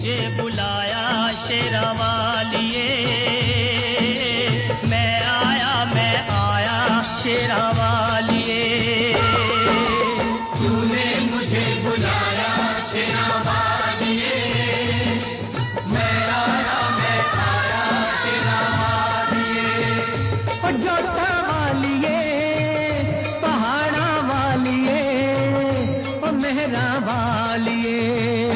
मुझे बुलाया शेरा वालिए। मैं आया मैं आया शेरा वालिए। तूने मुझे बुलाया शेरा वालिए। मैं आया मैं आया शेरा वालिए। जोता वालिए, पहाड़ा वालिए मेहरा वालिए।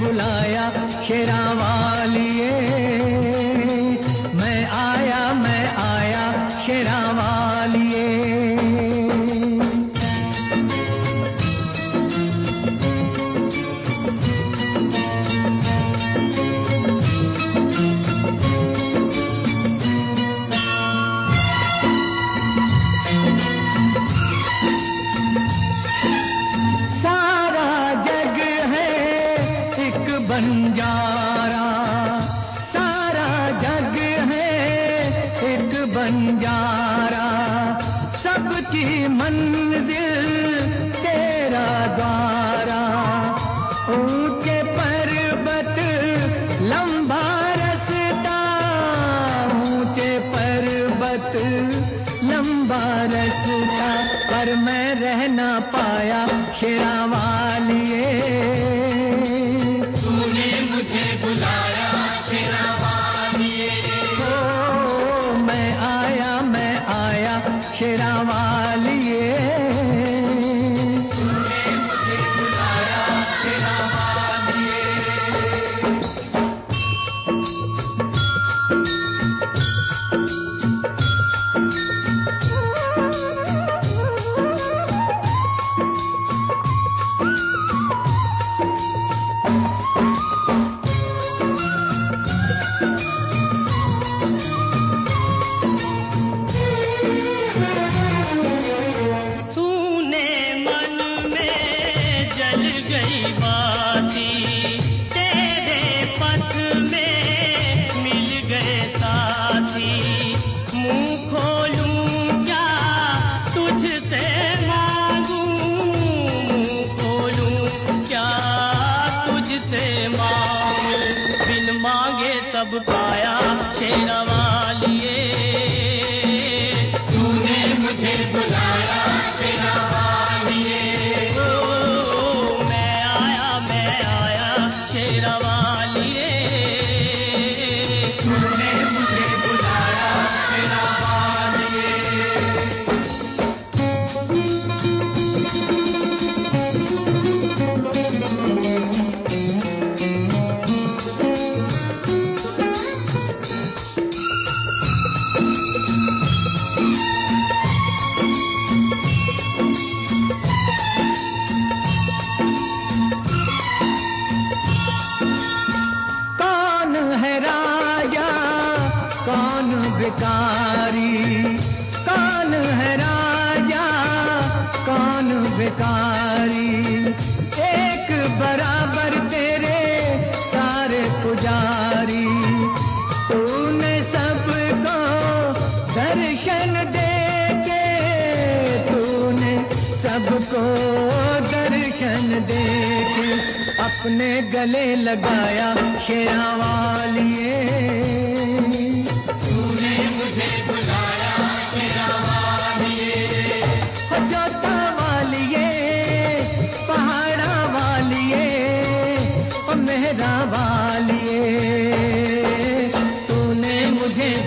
बुलाया शेरा वालिए बंजारा सबकी मंजिल तेरा द्वारा। ऊँचे पर्वत, लंबा रसता। ऊँचे पर्वत, लंबा रसता। पर मैं रह ना पाया खिरावा आया शेरा वाली बेकारी। कौन है राजा, कौन बेकारी एक बराबर तेरे सारे पुजारी। तूने सबको दर्शन दे के तूने सबको दर्शन दे के अपने गले लगाया शेरा वालिए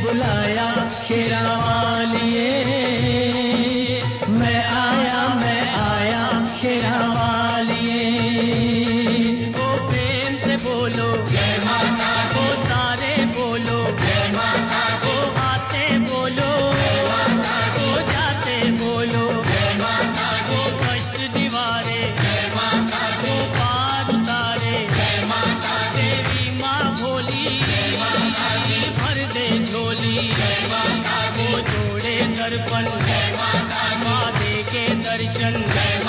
बुलाया शेरा दर्पण माँ दे के दर्शन।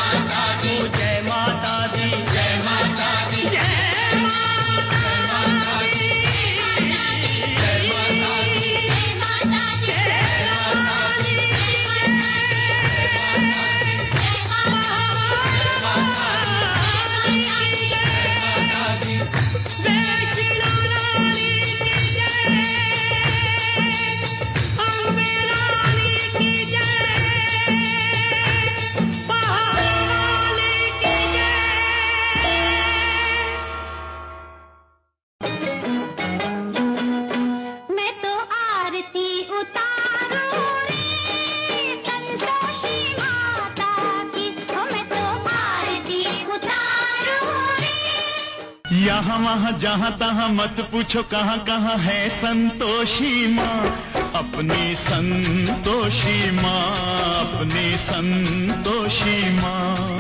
यहाँ वहाँ, जहाँ तहाँ मत पूछो कहाँ कहाँ है संतोषी माँ। अपनी संतोषी माँ, अपनी संतोषी माँ।